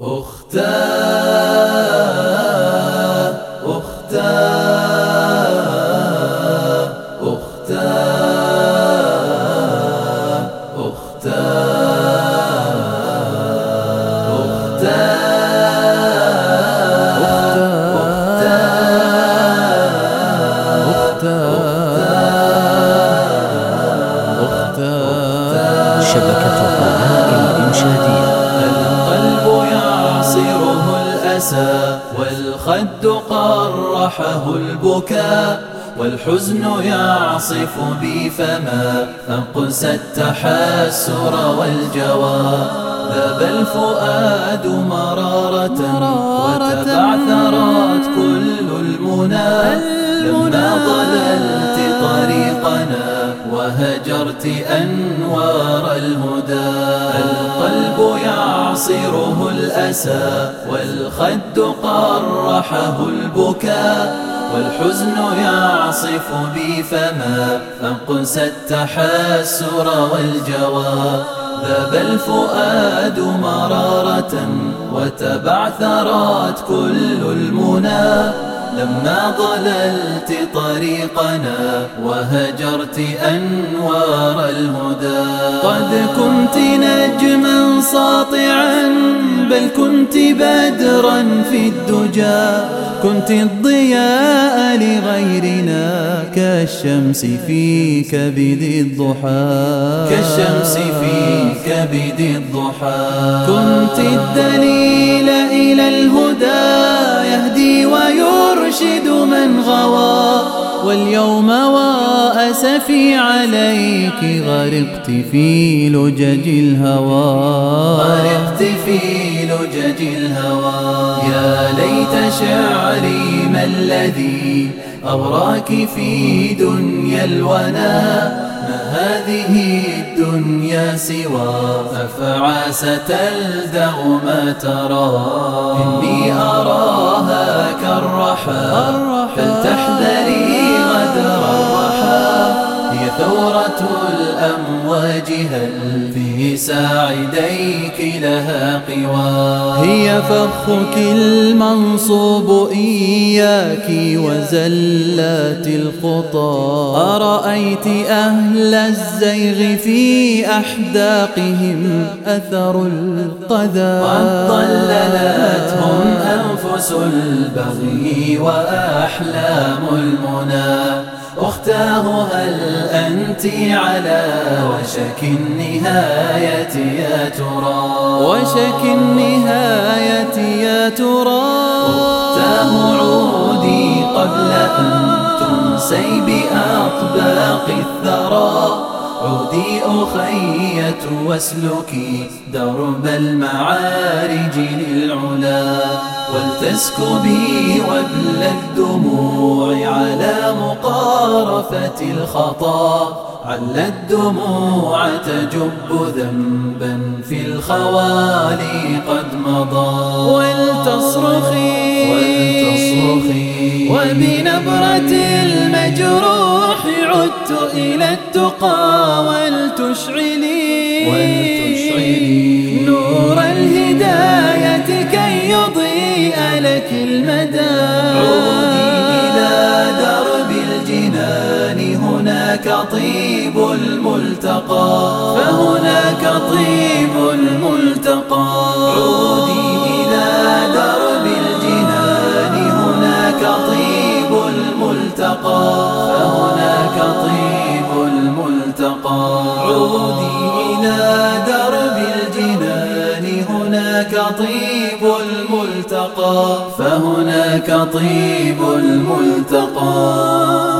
أختا أختا أختا أختا أختا أختا شبكة الغناء الإنشادية يعصره الأسى والخد قرحه البكاء والحزن يعصف بي فما أقسى التحسر والجوى ذاب الفؤاد مرارة وتبعثرت كل المنى لما ضللت طريقنا وهجرت أنوار الهدى يعصره الأسى والخد قرحه البكاء والحزن يعصف بي فما أقسى التحسر والجوى. ذاب الفؤاد مرارة وتبعثرت كل المنى. لما ضللت طريقنا وهجرت أنوار الهدى. قد كنت نجما ساطعا بل كنت بدرا في الدجى. كنت الضياء لغيرنا كالشمس في كبد الضحى. كالشمس في كبد الضحى. كنت الدليل إلى الهدى يهدي ويرشد من غوى. واليوم وأسفي عليك غرقت في لجج الهوى. غرقت في لجج الهوى. يا ليت شعري ما الذي أغراك في دنيا الونا. ما هذه الدنيا سوى؟ أفعاس تلدغ ما ترى؟ إني أراها كالرحى. فلتحذري ثورة الأمواج هل في ساعديك لها قوى؟ هي فخك المنصوب إياك وزلات الخطى. أرأيت أهل الزيغ في أحداقهم أثر القذى؟ قد ضللتهم أنفس البغي وأحلام المنى. أختاه هل أنت على وشك النهاية يا ترى. وشك النهاية يا ترى. أختاه عودي قبل أن تنسي بأطباق الثرى. عودي أخية واسلكي درب المعارج للعلا. ولتسكبي وبل الدموع على مقارفة الخطا عل الدموع تجب ذنبا في الخوالي قد مضى. ولتصرخي ولتصرخي وبنبرة المجروح عدت إلى التقى ولتشعلي ولتشعلي نور طيب الملتقى فهناك طيب الملتقى. عودي إلى درب الجنان هناك طيب الملتقى فهناك طيب الملتقى. عودي إلى درب الجنان هناك طيب الملتقى فهناك طيب الملتقى.